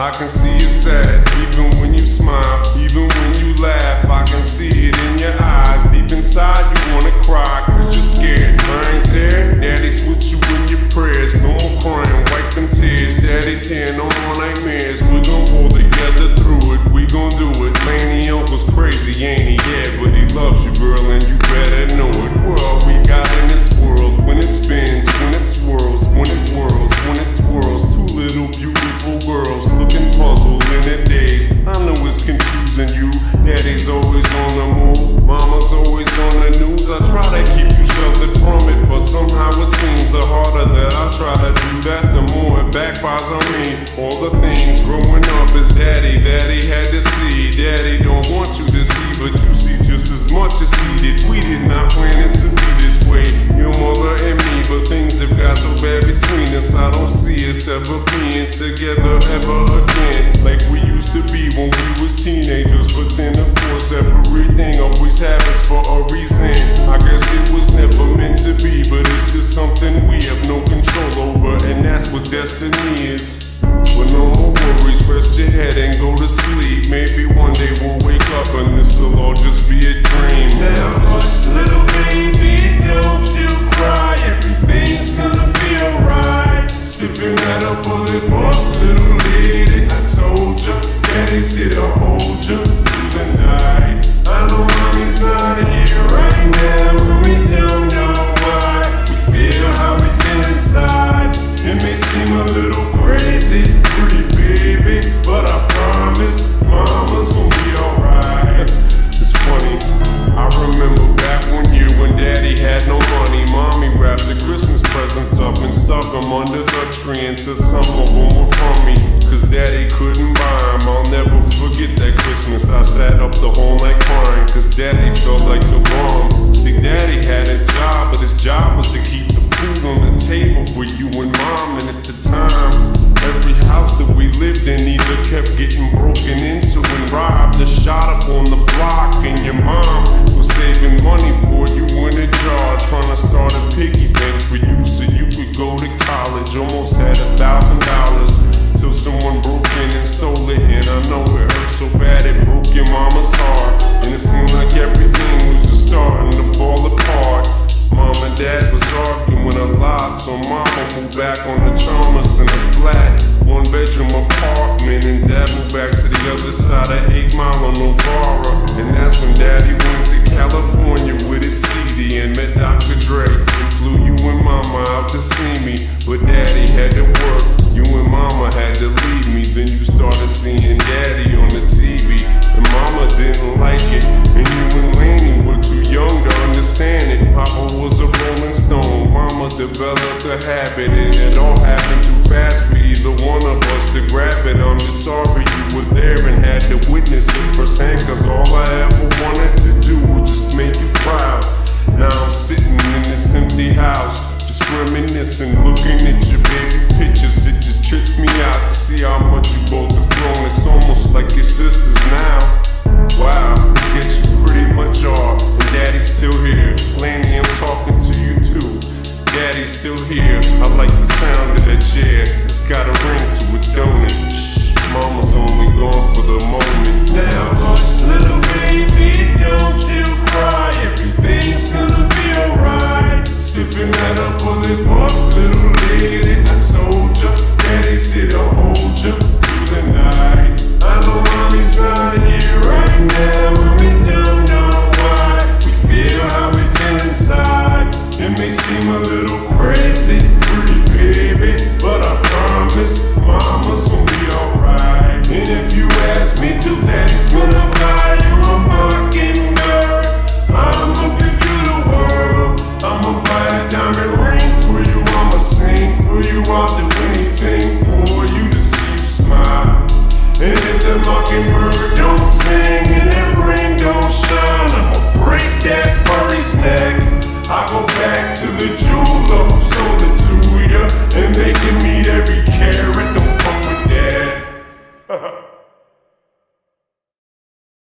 I can see you sad, even when you smile, even when you laugh. I can see it in your eyes. Deep inside, you wanna cry, cause you're scared. I ain't there. Daddy's with you in your prayers. No more crying, wipe them tears. Daddy's here, no more nightmares. We gon' pull together through it. We gon' do it. Lainie uncle's crazy, ain't he? Yeah, but he loves you, girl, and you on the move, mama's always on the news. I try to keep you sheltered from it, but somehow it seems the harder that I try to do that, the more it backfires on me. All the things growing up is daddy he had to see. Daddy don't want you to see, but you see just as much as he did. We did not plan it to be this way, your mother and me, but things have got so bad between us. I don't see us ever being together always happens for a reason. I guess it was never meant to be, but it's just something we have no control over, and that's what destiny is. Up and stuck them under the tree said some of them were from me. Cause daddy couldn't buy them. I'll never forget that Christmas. I sat up the whole night crying cause daddy felt like the bomb. See, daddy had a job, but his job was to keep the food on the table for you and mom. And at the time, Every house that we lived in either kept getting Almost had a thousand dollars till someone broke in and stole it. And I know it hurt so bad it broke your mama's heart. And it seemed like everything was just starting to fall apart. Mom and dad was arguing a lot, so mama moved back on the Chalmers in a flat, one bedroom apartment, and dad moved back to the other side of 8 Mile on Novara. And that's when daddy daddy had to work. You and mama had to leave me, then you started seeing daddy on the TV. And mama didn't like it, and you and Lainie were too young to understand it. Papa was a rolling stone, mama developed a habit, and it all happened too fast for either one of us to grab it. I'm just sorry you were there and had to witness it firsthand, cause all I ever wanted to do was just make you proud. Now I'm sitting in this empty house, reminiscing, looking at your baby pictures. It just trips me out to see how much you both have grown. It's almost like your sisters now. Wow, I guess you pretty much are. And daddy's still here. Lainie, I'm talking to you too. Daddy's still here. I like the sound of that chair. It's got a ring to It may seem a little